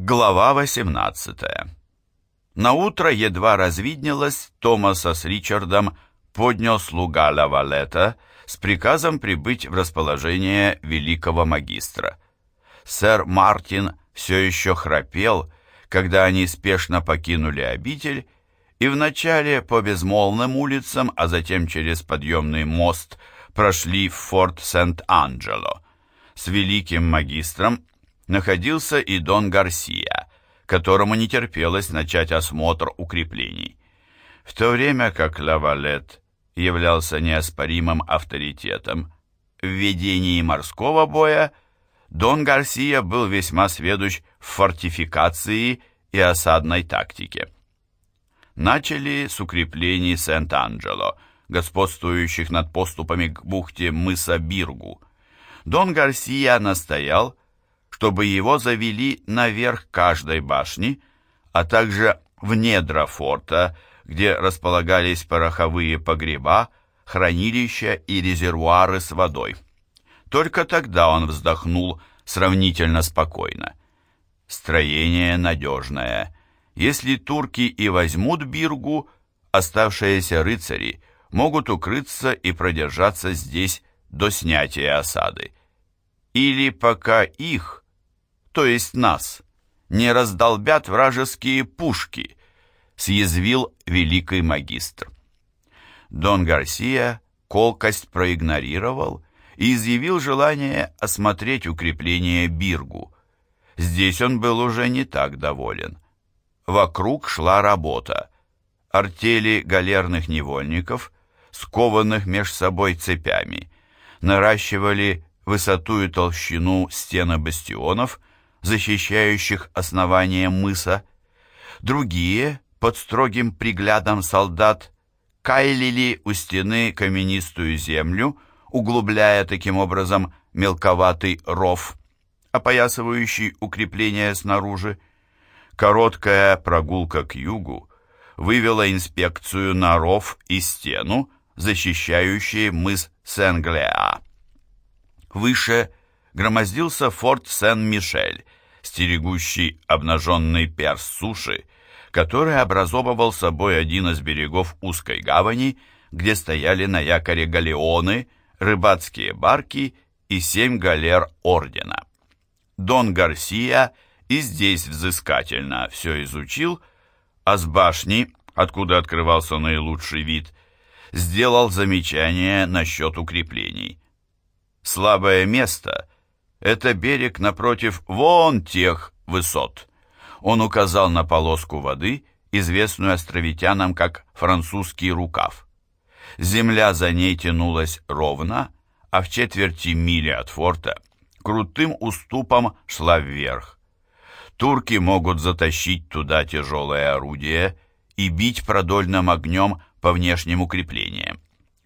Глава 18 На утро едва развиднелось, Томаса с Ричардом поднял слуга Лавалета с приказом прибыть в расположение великого магистра. Сэр Мартин все еще храпел, когда они спешно покинули обитель, и вначале по безмолвным улицам, а затем через подъемный мост прошли в форт Сент-Анджело. С великим магистром находился и Дон Гарсия, которому не терпелось начать осмотр укреплений. В то время как Лавалет являлся неоспоримым авторитетом в ведении морского боя, Дон Гарсия был весьма сведущ в фортификации и осадной тактике. Начали с укреплений Сент-Анджело, господствующих над поступами к бухте мыса Биргу. Дон Гарсия настоял, чтобы его завели наверх каждой башни, а также в недра форта, где располагались пороховые погреба, хранилища и резервуары с водой. Только тогда он вздохнул сравнительно спокойно. Строение надежное. Если турки и возьмут Биргу, оставшиеся рыцари могут укрыться и продержаться здесь до снятия осады. Или пока их, то есть нас, не раздолбят вражеские пушки, съязвил великий магистр. Дон Гарсия колкость проигнорировал и изъявил желание осмотреть укрепление Биргу. Здесь он был уже не так доволен. Вокруг шла работа. Артели галерных невольников, скованных меж собой цепями, наращивали высоту и толщину стены бастионов, защищающих основание мыса. Другие, под строгим приглядом солдат, кайлили у стены каменистую землю, углубляя таким образом мелковатый ров, опоясывающий укрепление снаружи. Короткая прогулка к югу вывела инспекцию на ров и стену, защищающие мыс Сен-Глеа. Выше громоздился форт Сен-Мишель, стерегущий обнаженный перс суши, который образовывал собой один из берегов узкой гавани, где стояли на якоре галеоны, рыбацкие барки и семь галер ордена. Дон Гарсия и здесь взыскательно все изучил, а с башни, откуда открывался наилучший вид, сделал замечание насчет укреплений. Слабое место — это берег напротив вон тех высот. Он указал на полоску воды, известную островитянам как французский рукав. Земля за ней тянулась ровно, а в четверти мили от форта крутым уступом шла вверх. Турки могут затащить туда тяжелое орудие и бить продольным огнем по внешним укреплениям.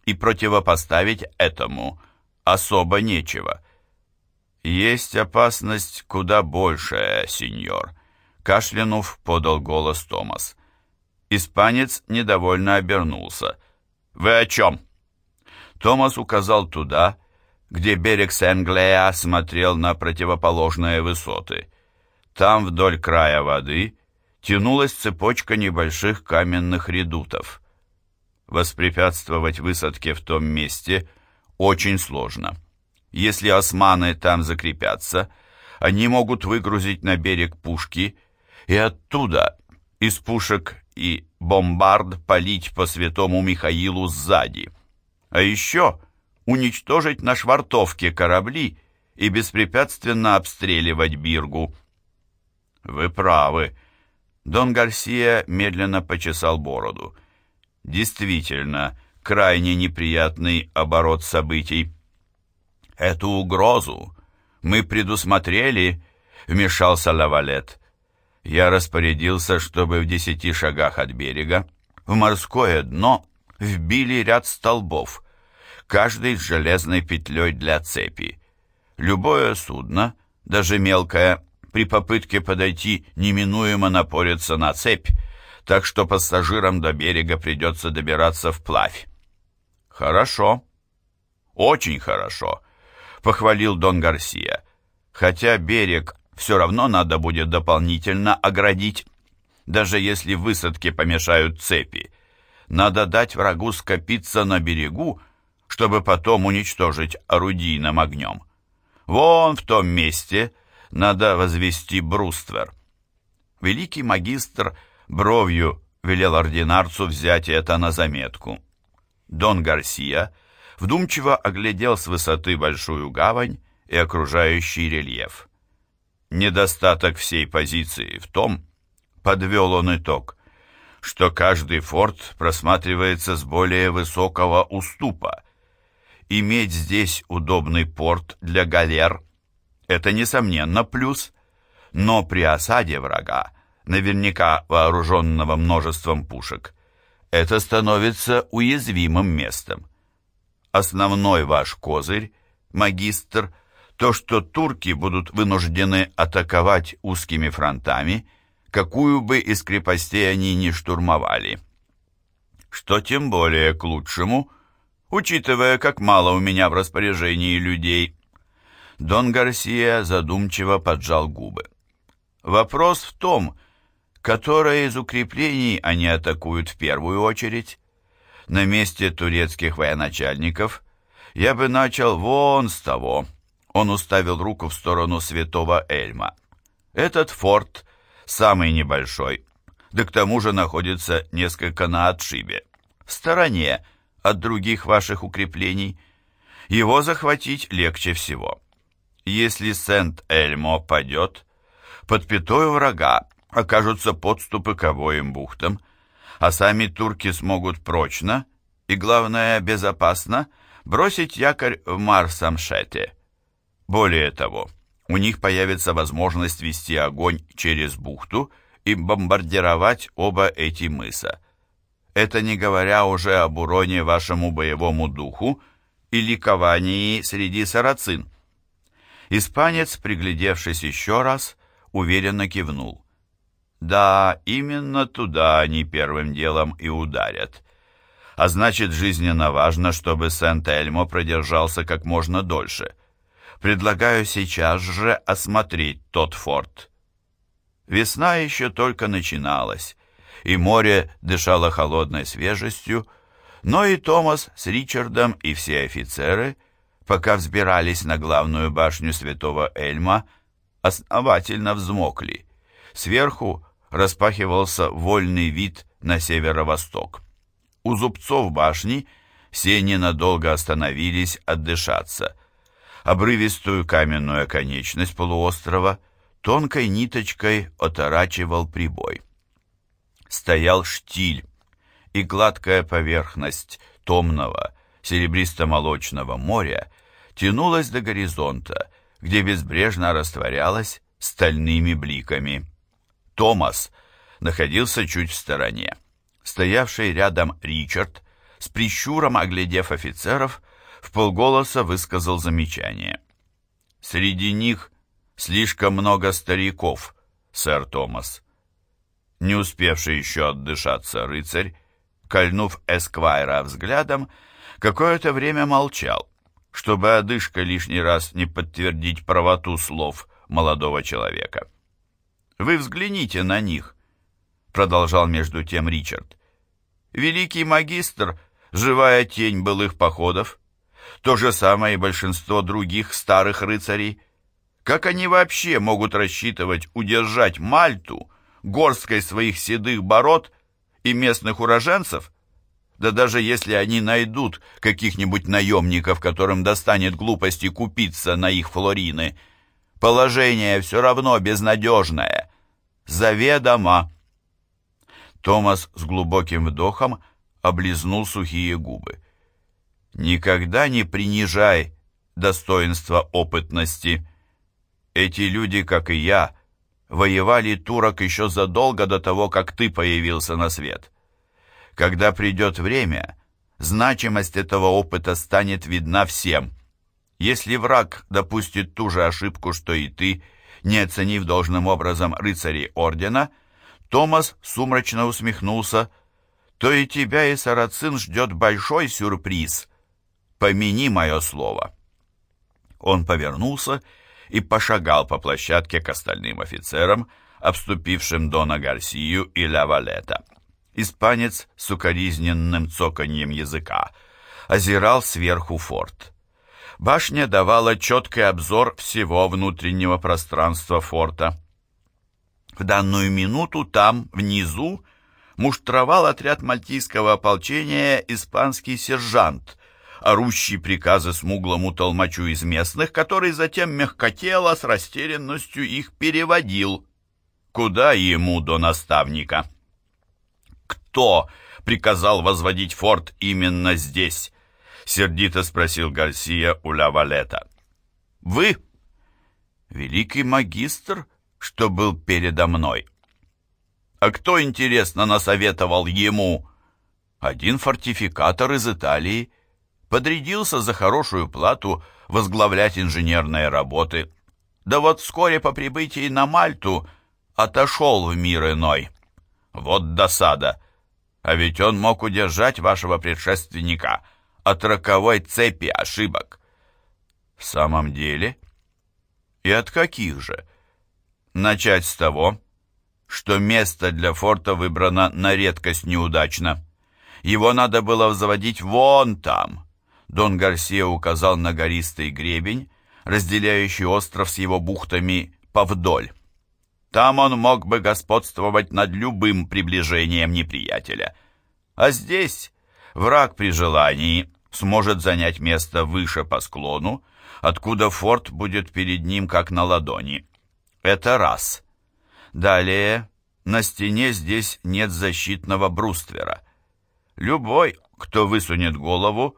И противопоставить этому – особо нечего. Есть опасность куда большая, сеньор, кашлянув, подал голос Томас. Испанец недовольно обернулся. Вы о чем? Томас указал туда, где берег Сен-Глеа смотрел на противоположные высоты. Там вдоль края воды тянулась цепочка небольших каменных редутов. Воспрепятствовать высадке в том месте – очень сложно. Если османы там закрепятся, они могут выгрузить на берег пушки и оттуда, из пушек и бомбард, палить по святому Михаилу сзади. А еще уничтожить на швартовке корабли и беспрепятственно обстреливать Биргу. Вы правы. Дон Гарсия медленно почесал бороду. Действительно, крайне неприятный оборот событий. «Эту угрозу мы предусмотрели», — вмешался Лавалет. Я распорядился, чтобы в десяти шагах от берега в морское дно вбили ряд столбов, каждый с железной петлей для цепи. Любое судно, даже мелкое, при попытке подойти неминуемо напорится на цепь, так что пассажирам до берега придется добираться вплавь. «Хорошо, очень хорошо», — похвалил Дон Гарсия. «Хотя берег все равно надо будет дополнительно оградить. Даже если высадке помешают цепи, надо дать врагу скопиться на берегу, чтобы потом уничтожить орудийным огнем. Вон в том месте надо возвести бруствер. Великий магистр бровью велел ординарцу взять это на заметку. Дон Гарсия вдумчиво оглядел с высоты большую гавань и окружающий рельеф. Недостаток всей позиции в том, подвел он итог, что каждый форт просматривается с более высокого уступа. Иметь здесь удобный порт для галер – это, несомненно, плюс, но при осаде врага, наверняка вооруженного множеством пушек, это становится уязвимым местом. Основной ваш козырь, магистр, то, что турки будут вынуждены атаковать узкими фронтами, какую бы из крепостей они ни штурмовали. Что тем более к лучшему, учитывая, как мало у меня в распоряжении людей. Дон Гарсия задумчиво поджал губы. Вопрос в том, которое из укреплений они атакуют в первую очередь. На месте турецких военачальников я бы начал вон с того. Он уставил руку в сторону святого Эльма. Этот форт самый небольшой, да к тому же находится несколько на отшибе, в стороне от других ваших укреплений. Его захватить легче всего. Если Сент-Эльмо падет, под пятой врага окажутся подступы к обоим бухтам, а сами турки смогут прочно и, главное, безопасно бросить якорь в Марсамшете. Более того, у них появится возможность вести огонь через бухту и бомбардировать оба эти мыса. Это не говоря уже об уроне вашему боевому духу и ликовании среди сарацин. Испанец, приглядевшись еще раз, уверенно кивнул. Да, именно туда они первым делом и ударят. А значит, жизненно важно, чтобы Сент-Эльмо продержался как можно дольше. Предлагаю сейчас же осмотреть тот форт. Весна еще только начиналась, и море дышало холодной свежестью, но и Томас с Ричардом и все офицеры, пока взбирались на главную башню святого Эльма, основательно взмокли. Сверху распахивался вольный вид на северо-восток. У зубцов башни все ненадолго остановились отдышаться. Обрывистую каменную оконечность полуострова тонкой ниточкой оторачивал прибой. Стоял штиль, и гладкая поверхность томного серебристо-молочного моря тянулась до горизонта, где безбрежно растворялась стальными бликами. Томас находился чуть в стороне. Стоявший рядом Ричард, с прищуром оглядев офицеров, в полголоса высказал замечание. «Среди них слишком много стариков, сэр Томас». Не успевший еще отдышаться рыцарь, кольнув Эсквайра взглядом, какое-то время молчал, чтобы одышка лишний раз не подтвердить правоту слов молодого человека. Вы взгляните на них, продолжал между тем Ричард. Великий магистр, живая тень былых походов, то же самое и большинство других старых рыцарей. Как они вообще могут рассчитывать удержать Мальту горсткой своих седых бород и местных уроженцев? Да даже если они найдут каких-нибудь наемников, которым достанет глупости купиться на их флорины, положение все равно безнадежное заведомо!» Томас с глубоким вдохом облизнул сухие губы. «Никогда не принижай достоинства опытности. Эти люди, как и я, воевали турок еще задолго до того, как ты появился на свет. Когда придет время, значимость этого опыта станет видна всем. Если враг допустит ту же ошибку, что и ты, не оценив должным образом рыцарей ордена, Томас сумрачно усмехнулся, то и тебя, и Сарацин ждет большой сюрприз. Помяни мое слово. Он повернулся и пошагал по площадке к остальным офицерам, обступившим Дона Гарсию и Лавалета. Испанец с укоризненным цоканьем языка озирал сверху форт. Башня давала четкий обзор всего внутреннего пространства форта. В данную минуту там, внизу, муштровал отряд мальтийского ополчения испанский сержант, орущий приказы смуглому толмачу из местных, который затем мягкотело с растерянностью их переводил. Куда ему до наставника? Кто приказал возводить форт именно здесь? Сердито спросил Гарсия у Лавалета. Вы? Великий магистр, что был передо мной. А кто, интересно, насоветовал ему? Один фортификатор из Италии подрядился за хорошую плату возглавлять инженерные работы. Да вот вскоре по прибытии на Мальту отошел в мир иной. Вот досада. А ведь он мог удержать вашего предшественника от роковой цепи ошибок. В самом деле? И от каких же? Начать с того, что место для форта выбрано на редкость неудачно. Его надо было заводить вон там. Дон Гарсия указал на гористый гребень, разделяющий остров с его бухтами повдоль. Там он мог бы господствовать над любым приближением неприятеля. А здесь враг при желании сможет занять место выше по склону, откуда форт будет перед ним как на ладони. Это раз. Далее, на стене здесь нет защитного бруствера. Любой, кто высунет голову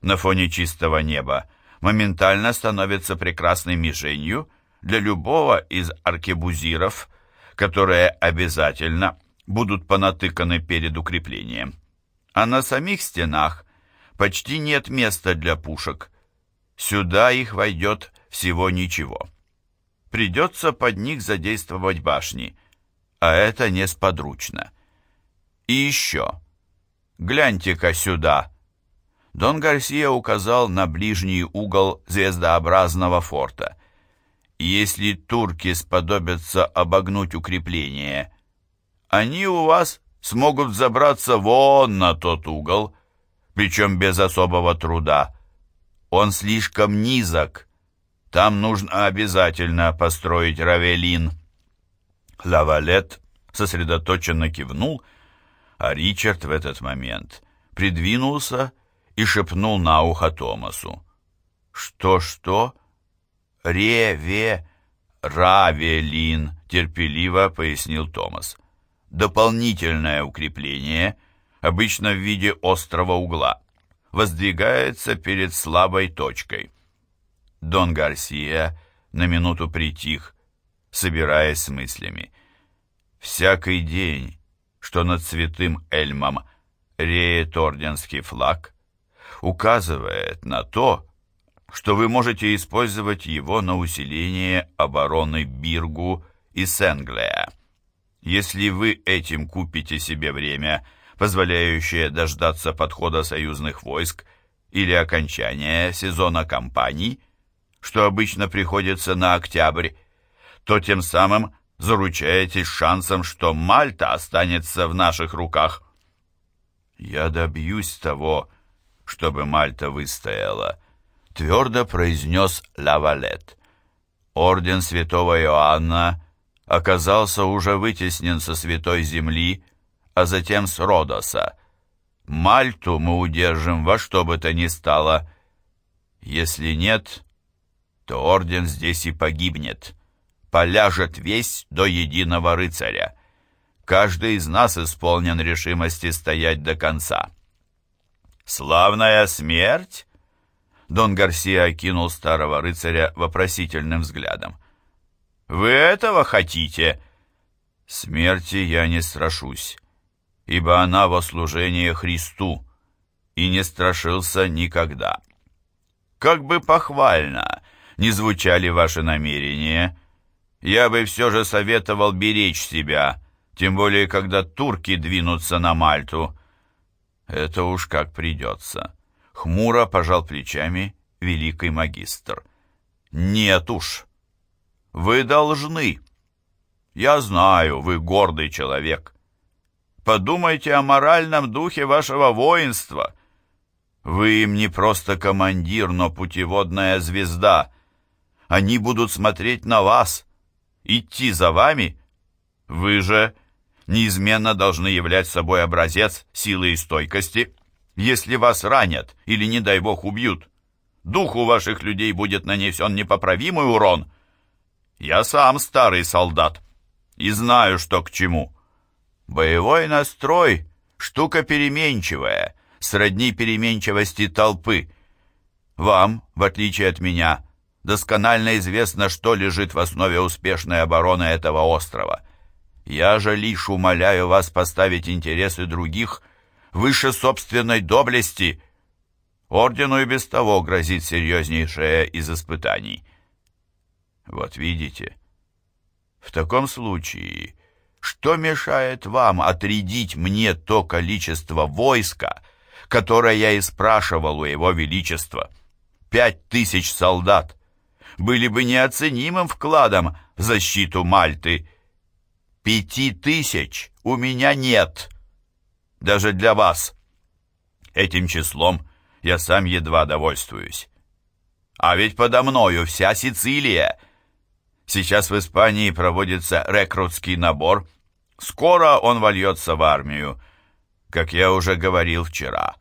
на фоне чистого неба, моментально становится прекрасной мишенью для любого из аркебузиров, которые обязательно будут понатыканы перед укреплением. А на самих стенах почти нет места для пушек. Сюда их войдет всего ничего придется под них задействовать башни, а это несподручно. И еще. Гляньте-ка сюда. Дон Гарсия указал на ближний угол звездообразного форта. Если турки сподобятся обогнуть укрепление, они у вас смогут забраться вон на тот угол, причем без особого труда. Он слишком низок, там нужно обязательно построить равелин. Лавалет сосредоточенно кивнул, а Ричард в этот момент придвинулся и шепнул на ухо Томасу. «Что-что?» «Реве... Равелин», — терпеливо пояснил Томас. «Дополнительное укрепление, обычно в виде острого угла, воздвигается перед слабой точкой». Дон Гарсия на минуту притих, собираясь с мыслями. Всякий день, что над святым Эльмом реет орденский флаг, указывает на то, что вы можете использовать его на усиление обороны Биргу и Сенглея. Если вы этим купите себе время, позволяющее дождаться подхода союзных войск или окончания сезона кампаний, что обычно приходится на октябрь, то тем самым заручаетесь шансом, что Мальта останется в наших руках. Я добьюсь того, чтобы Мальта выстояла, твердо произнес Лавалет. Орден святого Иоанна оказался уже вытеснен со святой земли, а затем с Родоса. Мальту мы удержим во что бы то ни стало. Если нет, то орден здесь и погибнет. Поляжет весь до единого рыцаря. Каждый из нас исполнен решимости стоять до конца. «Славная смерть?» Дон Гарсия окинул старого рыцаря вопросительным взглядом. «Вы этого хотите?» «Смерти я не страшусь, ибо она во служение Христу, и не страшился никогда». «Как бы похвально!» не звучали ваши намерения, я бы все же советовал беречь себя, тем более, когда турки двинутся на Мальту. Это уж как придется. Хмуро пожал плечами великий магистр. Нет уж, Вы должны. Я знаю, вы гордый человек. Подумайте о моральном духе вашего воинства. Вы им не просто командир, но путеводная звезда. Они будут смотреть на вас, идти за вами. Вы же неизменно должны являть собой образец силы и стойкости. Если вас ранят или, не дай бог, убьют, духу ваших людей будет нанесен непоправимый урон. Я сам старый солдат и знаю, что к чему. Боевой настрой — штука переменчивая, сродни переменчивости толпы. Вам, в отличие от меня, досконально известно, что лежит в основе успешной обороны этого острова. Я же лишь умоляю вас поставить интересы других выше собственной доблести. Ордену и без того грозит серьезнейшее из испытаний. Вот видите, в таком случае, что мешает вам отрядить мне то количество войска, которое я и спрашивал у его величества? Пять тысяч солдат были бы неоценимым вкладом в защиту Мальты. Пяти тысяч у меня нет, даже для вас. Этим числом я сам едва довольствуюсь. А ведь подо мною вся Сицилия — Сейчас в Испании проводится рекрутский набор. Скоро он вольется в армию. Как я уже говорил вчера,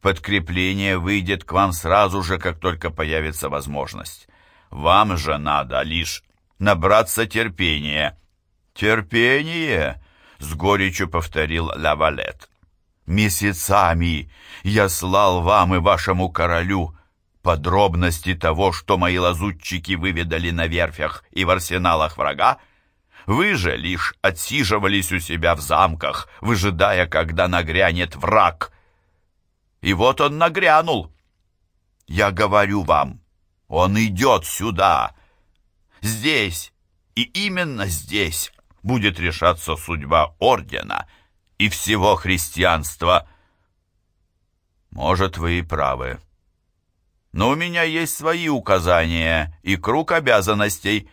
подкрепление выйдет к вам сразу же, как только появится возможность. Вам же надо лишь набраться терпения. Терпение, с горечью повторил Лавалет. Месяцами я слал вам и вашему королю подробности того, что мои лазутчики выведали на верфях и в арсеналах врага, вы же лишь отсиживались у себя в замках, выжидая, когда нагрянет враг. И вот он нагрянул. Я говорю вам, он идет сюда. Здесь, и именно здесь, будет решаться судьба ордена и всего христианства. Может, вы и правы, но у меня есть свои указания и круг обязанностей.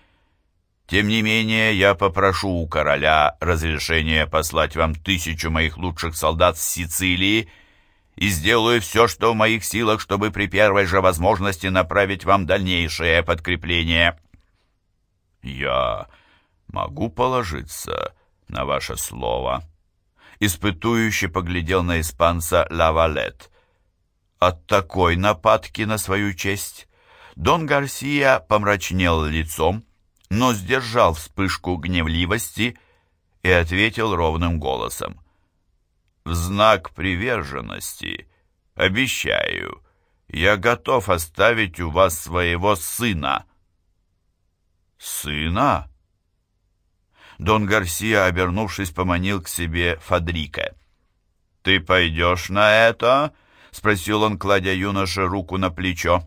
Тем не менее, я попрошу у короля разрешения послать вам тысячу моих лучших солдат с Сицилии и сделаю все, что в моих силах, чтобы при первой же возможности направить вам дальнейшее подкрепление. Я могу положиться на ваше слово. Испытующе поглядел на испанца Лавалет. От такой нападки на свою честь Дон Гарсия помрачнел лицом, но сдержал вспышку гневливости и ответил ровным голосом. «В знак приверженности обещаю, я готов оставить у вас своего сына». «Сына?» Дон Гарсия, обернувшись, поманил к себе Фадрика. «Ты пойдешь на это?» — спросил он, кладя юноше руку на плечо.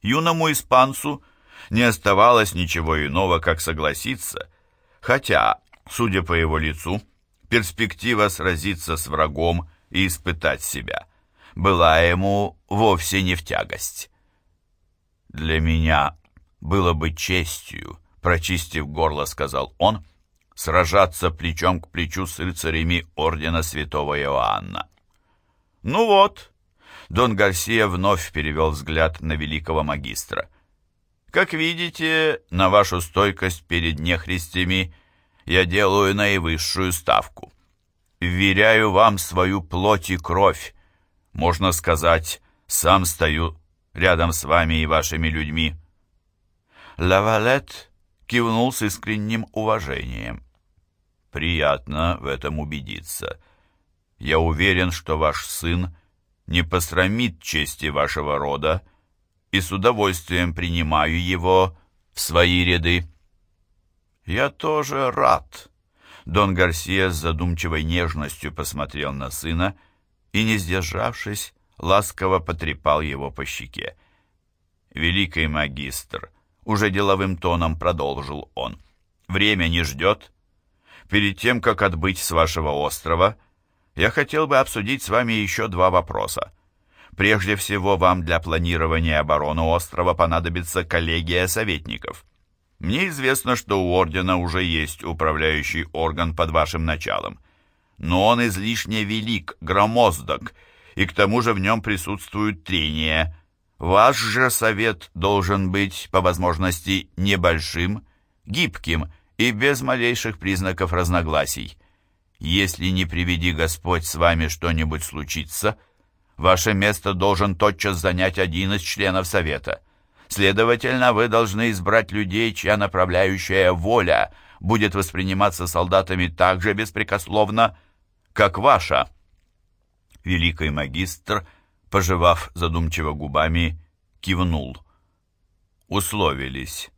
Юному испанцу не оставалось ничего иного, как согласиться, хотя, судя по его лицу, перспектива сразиться с врагом и испытать себя была ему вовсе не в тягость. «Для меня было бы честью», — прочистив горло, сказал он, — «сражаться плечом к плечу с рыцарями ордена святого Иоанна». «Ну вот», — Дон Гарсия вновь перевел взгляд на великого магистра. «Как видите, на вашу стойкость перед нехристями я делаю наивысшую ставку. Вверяю вам свою плоть и кровь. Можно сказать, сам стою рядом с вами и вашими людьми». Лавалет кивнул с искренним уважением. «Приятно в этом убедиться». Я уверен, что ваш сын не посрамит чести вашего рода, и с удовольствием принимаю его в свои ряды. Я тоже рад. Дон Гарсия с задумчивой нежностью посмотрел на сына и, не сдержавшись, ласково потрепал его по щеке. «Великий магистр», — уже деловым тоном продолжил он, — «время не ждет. Перед тем, как отбыть с вашего острова, — я хотел бы обсудить с вами еще два вопроса. Прежде всего, вам для планирования обороны острова понадобится коллегия советников. Мне известно, что у ордена уже есть управляющий орган под вашим началом. Но он излишне велик, громоздок, и к тому же в нем присутствуют трения. Ваш же совет должен быть, по возможности, небольшим, гибким и без малейших признаков разногласий. Если не приведи Господь с вами что-нибудь случится, ваше место должен тотчас занять один из членов совета. Следовательно, вы должны избрать людей, чья направляющая воля будет восприниматься солдатами так же беспрекословно, как ваша. Великий магистр, пожевав задумчиво губами, кивнул. Условились.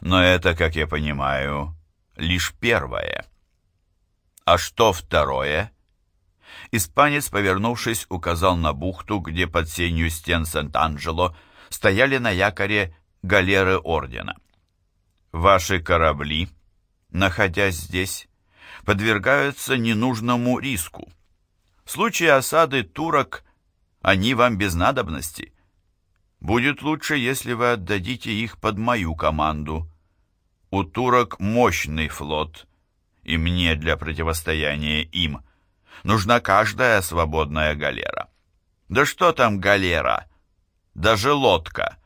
Но это, как я понимаю, лишь первое. А что второе? Испанец, повернувшись, указал на бухту, где под сенью стен Сент-Анджело стояли на якоре галеры ордена. Ваши корабли, находясь здесь, подвергаются ненужному риску. В случае осады турок они вам без надобности. Будет лучше, если вы отдадите их под мою команду. У турок мощный флот, и мне для противостояния им нужна каждая свободная галера. Да что там галера? даже лодка.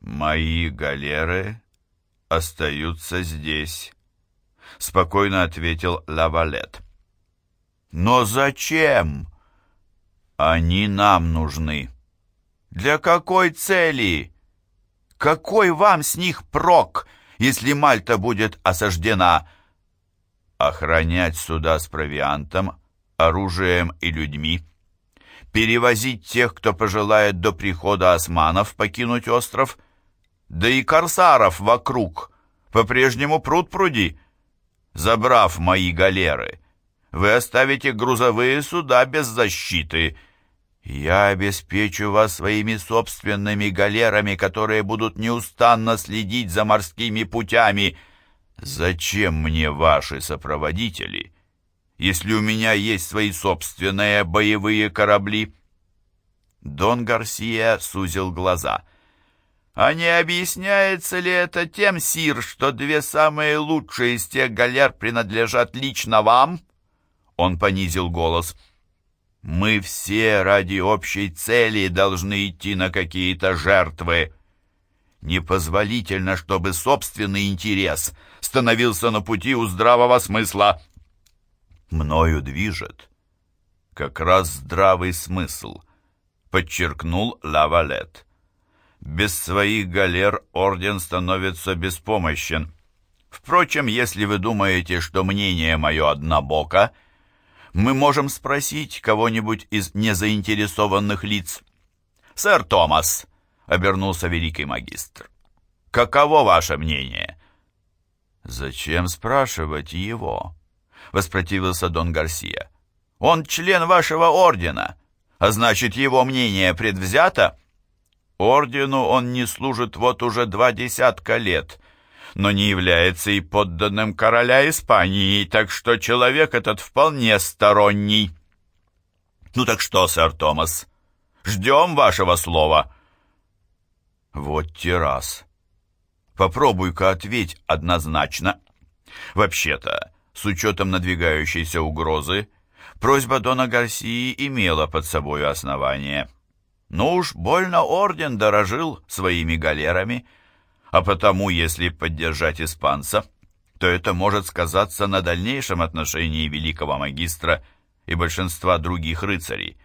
«Мои галеры остаются здесь», — спокойно ответил Лавалет. «Но зачем? Они нам нужны. Для какой цели? Какой вам с них прок, если Мальта будет осаждена?» «Охранять суда с провиантом, оружием и людьми» перевозить тех, кто пожелает до прихода османов покинуть остров, да и корсаров вокруг, по-прежнему пруд пруди. Забрав мои галеры, вы оставите грузовые суда без защиты. Я обеспечу вас своими собственными галерами, которые будут неустанно следить за морскими путями. Зачем мне ваши сопроводители?» если у меня есть свои собственные боевые корабли?» Дон Гарсия сузил глаза. «А не объясняется ли это тем, Сир, что две самые лучшие из тех галер принадлежат лично вам?» Он понизил голос. «Мы все ради общей цели должны идти на какие-то жертвы. Непозволительно, чтобы собственный интерес становился на пути у здравого смысла мною движет как раз здравый смысл, подчеркнул Лавалет. Без своих галер орден становится беспомощен. Впрочем, если вы думаете, что мнение мое однобоко, мы можем спросить кого-нибудь из незаинтересованных лиц. «Сэр Томас», — обернулся великий магистр, — «каково ваше мнение?» «Зачем спрашивать его?» — воспротивился Дон Гарсия. «Он член вашего ордена, а значит, его мнение предвзято?» «Ордену он не служит вот уже два десятка лет», но не является и подданным короля Испании, так что человек этот вполне сторонний. Ну так что, сэр Томас, ждем вашего слова. Вот террас. Попробуй-ка ответь однозначно. Вообще-то, с учетом надвигающейся угрозы, просьба Дона Гарсии имела под собой основание. Но уж больно орден дорожил своими галерами, а потому, если поддержать испанца, то это может сказаться на дальнейшем отношении великого магистра и большинства других рыцарей.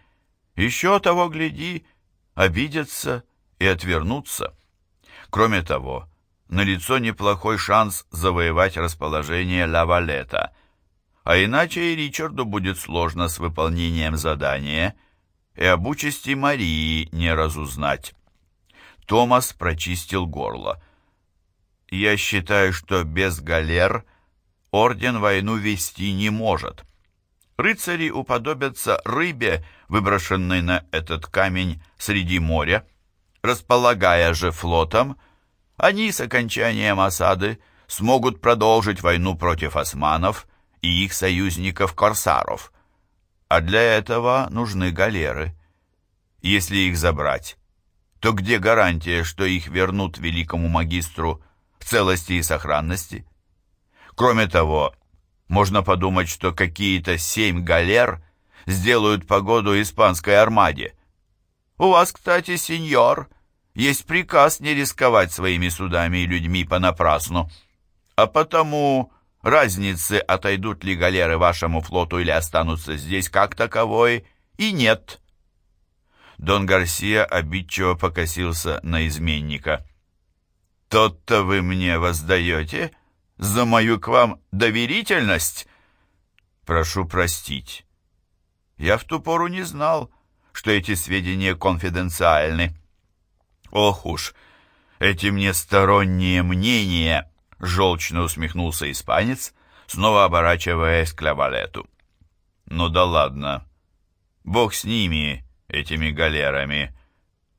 Еще того, гляди, обидятся и отвернутся. Кроме того, налицо неплохой шанс завоевать расположение Лавалета, а иначе и Ричарду будет сложно с выполнением задания, и об участи Марии не разузнать. Томас прочистил горло. «Я считаю, что без галер орден войну вести не может. Рыцари уподобятся рыбе, выброшенной на этот камень среди моря. Располагая же флотом, они с окончанием осады смогут продолжить войну против османов и их союзников-корсаров. А для этого нужны галеры. Если их забрать, то где гарантия, что их вернут великому магистру в целости и сохранности. Кроме того, можно подумать, что какие-то семь галер сделают погоду испанской армаде. У вас, кстати, сеньор, есть приказ не рисковать своими судами и людьми понапрасну. А потому разницы, отойдут ли галеры вашему флоту или останутся здесь как таковой, и нет. Дон Гарсия обидчиво покосился на изменника. «Тот-то вы мне воздаете за мою к вам доверительность?» «Прошу простить. Я в ту пору не знал, что эти сведения конфиденциальны». «Ох уж, эти мне сторонние мнения!» — желчно усмехнулся испанец, снова оборачиваясь к Лавалету. «Ну да ладно. Бог с ними, этими галерами.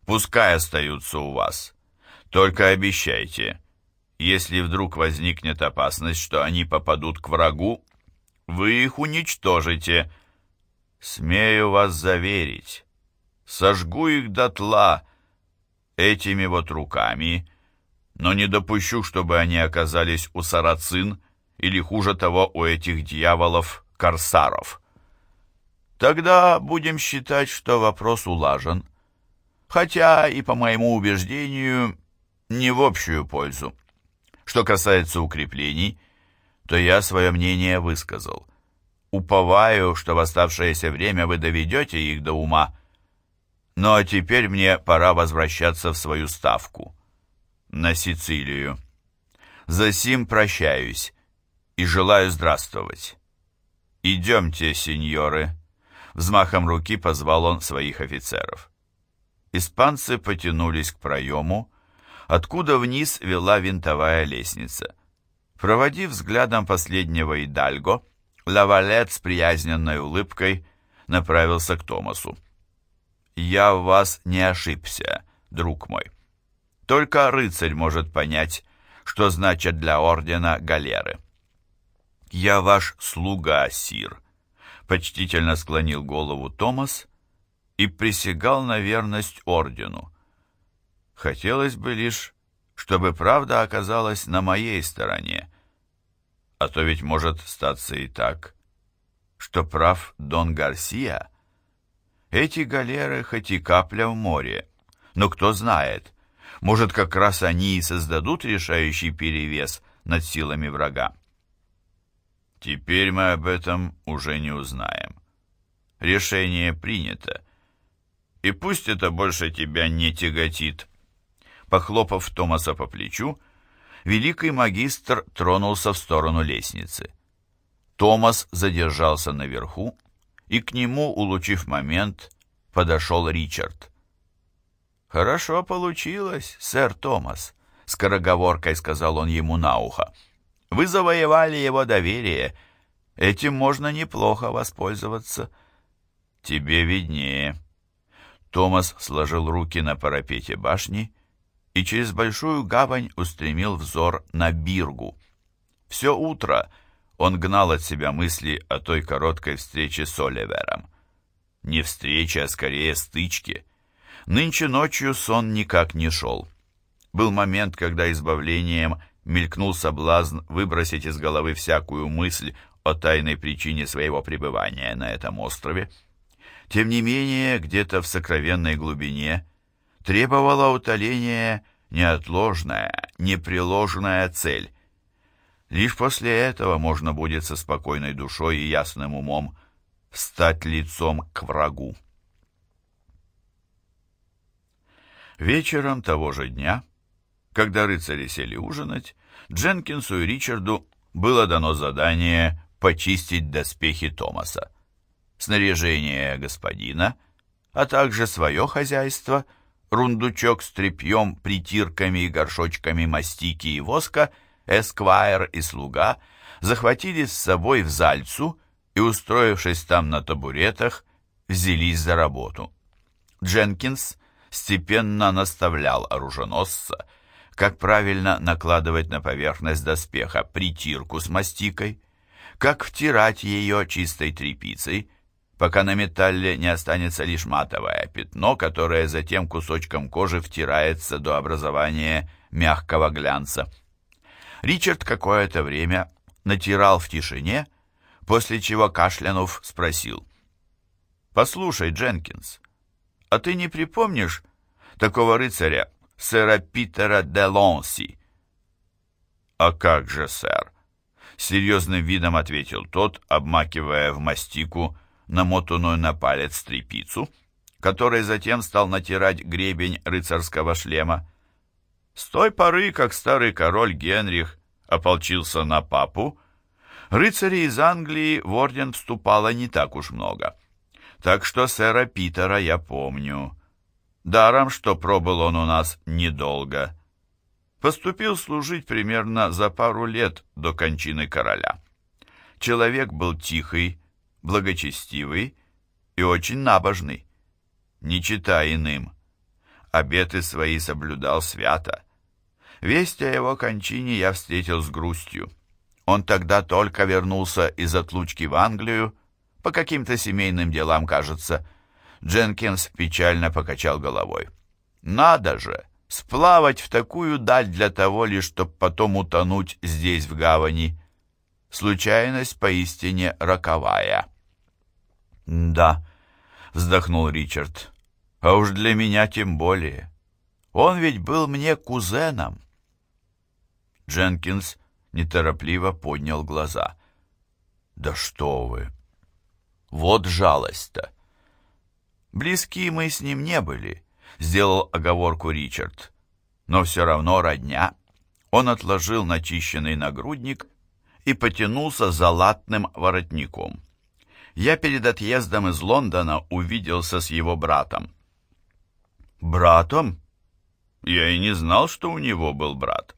Пускай остаются у вас. Только обещайте, если вдруг возникнет опасность, что они попадут к врагу, вы их уничтожите. Смею вас заверить, сожгу их дотла, этими вот руками, но не допущу, чтобы они оказались у сарацин или, хуже того, у этих дьяволов-корсаров. Тогда будем считать, что вопрос улажен, хотя и, по моему убеждению, не в общую пользу. Что касается укреплений, то я свое мнение высказал. Уповаю, что в оставшееся время вы доведете их до ума, ну а теперь мне пора возвращаться в свою ставку. На Сицилию. За сим прощаюсь и желаю здравствовать. Идемте, сеньоры. Взмахом руки позвал он своих офицеров. Испанцы потянулись к проему, откуда вниз вела винтовая лестница. Проводив взглядом последнего Идальго, Лавалет с приязненной улыбкой направился к Томасу. «Я в вас не ошибся, друг мой. Только рыцарь может понять, что значит для ордена галеры». «Я ваш слуга, сир», — почтительно склонил голову Томас и присягал на верность ордену. Хотелось бы лишь, чтобы правда оказалась на моей стороне, а то ведь может статься и так, что прав Дон Гарсия — эти галеры хоть и капля в море, но кто знает, может, как раз они и создадут решающий перевес над силами врага. Теперь мы об этом уже не узнаем. Решение принято. И пусть это больше тебя не тяготит. Похлопав Томаса по плечу, великий магистр тронулся в сторону лестницы. Томас задержался наверху, и к нему, улучив момент, подошел Ричард. «Хорошо получилось, сэр Томас», — скороговоркой сказал он ему на ухо. «Вы завоевали его доверие. Этим можно неплохо воспользоваться». «Тебе виднее». Томас сложил руки на парапете башни и через большую гавань устремил взор на Биргу. Все утро он гнал от себя мысли о той короткой встрече с Оливером. Не встреча, а скорее стычки. Нынче ночью сон никак не шел. Был момент, когда избавлением мелькнул соблазн выбросить из головы всякую мысль о тайной причине своего пребывания на этом острове. Тем не менее, где-то в сокровенной глубине требовала утоления неотложная, непреложная цель, Лишь после этого можно будет со спокойной душой и ясным умом встать лицом к врагу. Вечером того же дня, когда рыцари сели ужинать, Дженкинсу и Ричарду было дано задание почистить доспехи Томаса. Снаряжение господина, а также свое хозяйство, рундучок с тряпьем, притирками и горшочками мастики и воска — Эсквайр и слуга захватили с собой в Зальцу и, устроившись там на табуретах, взялись за работу. Дженкинс степенно наставлял оруженосца, как правильно накладывать на поверхность доспеха притирку с мастикой, как втирать ее чистой тряпицей, пока на металле не останется лишь матовое пятно, которое затем кусочком кожи втирается до образования мягкого глянца. Ричард какое-то время натирал в тишине, после чего кашлянув спросил. «Послушай, Дженкинс, а ты не припомнишь такого рыцаря, сэра Питера де Лонси?» «А как же, сэр?» Серьезным видом ответил тот, обмакивая в мастику намотанную на палец трепицу, который затем стал натирать гребень рыцарского шлема. С той поры, как старый король Генрих ополчился на папу, рыцарей из Англии в орден вступало не так уж много. Так что сэра Питера я помню. Даром, что пробыл он у нас недолго. Поступил служить примерно за пару лет до кончины короля. Человек был тихий, благочестивый и очень набожный. Не читай иным. Обеты свои соблюдал свято. Весть о его кончине я встретил с грустью. Он тогда только вернулся из отлучки в Англию, по каким-то семейным делам, кажется. Дженкинс печально покачал головой. «Надо же! Сплавать в такую даль для того лишь, чтобы потом утонуть здесь, в гавани. Случайность поистине роковая». «Да», — вздохнул Ричард, — «а уж для меня тем более. Он ведь был мне кузеном». Дженкинс неторопливо поднял глаза. «Да что вы! Вот жалость-то!» «Близки мы с ним не были», — сделал оговорку Ричард. «Но все равно родня». Он отложил начищенный нагрудник и потянулся за латным воротником. Я перед отъездом из Лондона увиделся с его братом. «Братом?» Я и не знал, что у него был брат.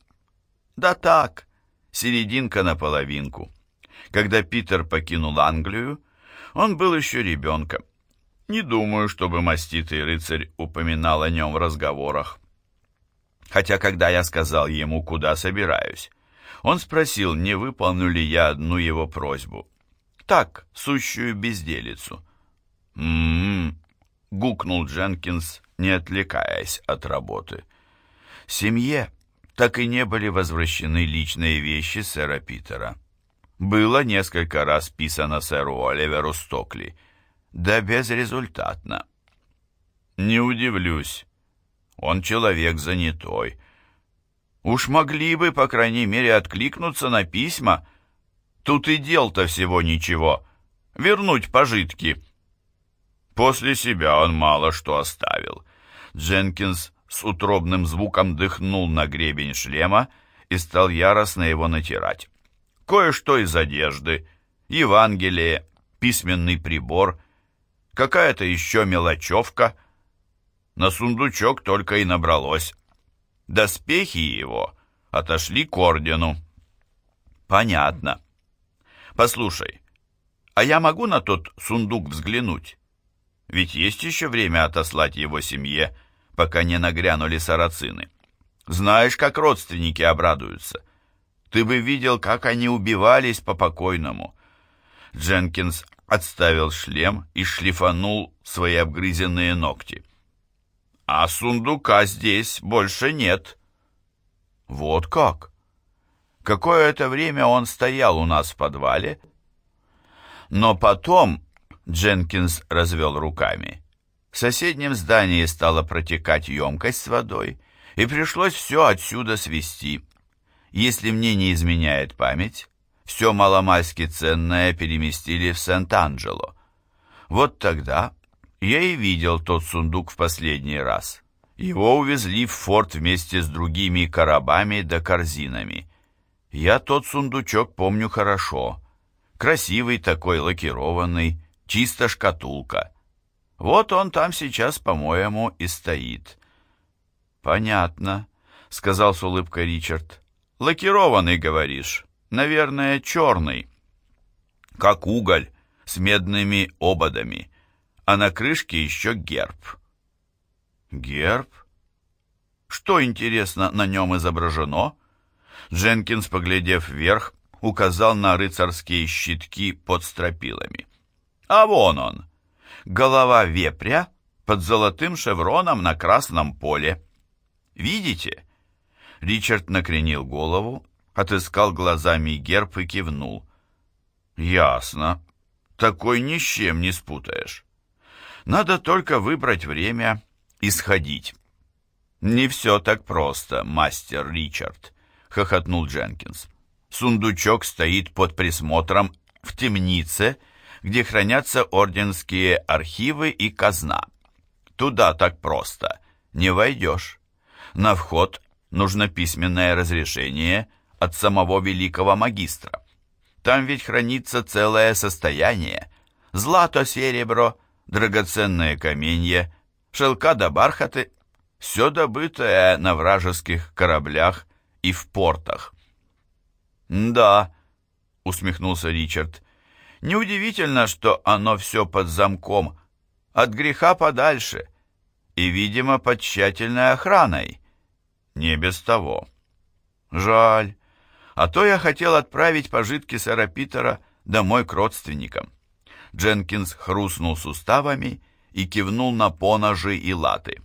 Да так, серединка на половинку. Когда Питер покинул Англию, он был еще ребенком. Не думаю, чтобы маститый рыцарь упоминал о нем в разговорах. Хотя, когда я сказал ему, куда собираюсь, он спросил, не выполню ли я одну его просьбу. Так, сущую безделицу. «М-м-м», гукнул Дженкинс, не отвлекаясь от работы. «Семье так и не были возвращены личные вещи сэра Питера. Было несколько раз писано сэру Оливеру Стокли, да безрезультатно. Не удивлюсь, он человек занятой. Уж могли бы, по крайней мере, откликнуться на письма. Тут и дел-то всего ничего. Вернуть пожитки. После себя он мало что оставил. Дженкинс с утробным звуком дыхнул на гребень шлема и стал яростно его натирать. Кое-что из одежды, Евангелие, письменный прибор, какая-то еще мелочевка. На сундучок только и набралось. Доспехи его отошли к ордену. Понятно. Послушай, а я могу на тот сундук взглянуть? Ведь есть еще время отослать его семье, — пока не нагрянули сарацины. Знаешь, как родственники обрадуются. Ты бы видел, как они убивались по покойному. Дженкинс отставил шлем и шлифанул свои обгрызенные ногти. А сундука здесь больше нет. Вот как? Какое-то время он стоял у нас в подвале, но потом Дженкинс развел руками. В соседнем здании стала протекать емкость с водой, и пришлось все отсюда свести. Если мне не изменяет память, все маломальски ценное переместили в Сент-Анджело. Вот тогда я и видел тот сундук в последний раз. Его увезли в форт вместе с другими коробами да корзинами. Я тот сундучок помню хорошо. Красивый такой, лакированный, чисто шкатулка. Вот он там сейчас, по-моему, и стоит. Понятно, сказал с улыбкой Ричард. Лакированный, говоришь? Наверное, черный. Как уголь, с медными ободами. А на крышке еще герб. Герб? Что, интересно, на нем изображено? Дженкинс, поглядев вверх, указал на рыцарские щитки под стропилами. А вон он, голова вепря под золотым шевроном на красном поле. Видите? Ричард накренил голову отыскал глазами герб и кивнул. «Ясно. Такой ни с чем не спутаешь. Надо только выбрать время и сходить». «Не все так просто, мастер Ричард», — хохотнул Дженкинс. «Сундучок стоит под присмотром в темнице, где хранятся орденские архивы и казна. Туда так просто не войдешь. На вход нужно письменное разрешение от самого великого магистра. Там ведь хранится целое состояние. Злато, серебро, драгоценные каменья, шелка да бархаты, все добытое на вражеских кораблях и в портах. «Да», — усмехнулся Ричард, — «неудивительно, что оно все под замком, от греха подальше, и, видимо, под тщательной охраной. Не без того. Жаль, а то я хотел отправить пожитки сэра Питера домой к родственникам. Дженкинс хрустнул суставами и кивнул на поножи и латы.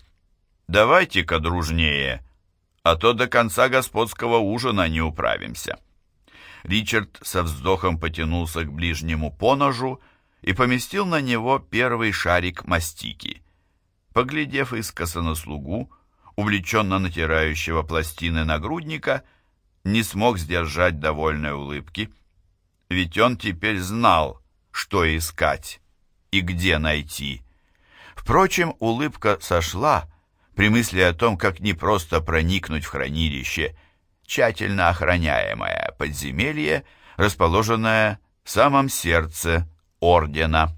«Давайте-ка дружнее, а то до конца господского ужина не управимся». Ричард со вздохом потянулся к ближнему поножу и поместил на него первый шарик мастики. Поглядев искоса на слугу, увлеченно натирающего пластины нагрудника, не смог сдержать довольной улыбки. Ведь он теперь знал, что искать и где найти. Впрочем, улыбка сошла при мысли о том, как непросто проникнуть в хранилище, тщательно охраняемое подземелье, расположенное в самом сердце ордена.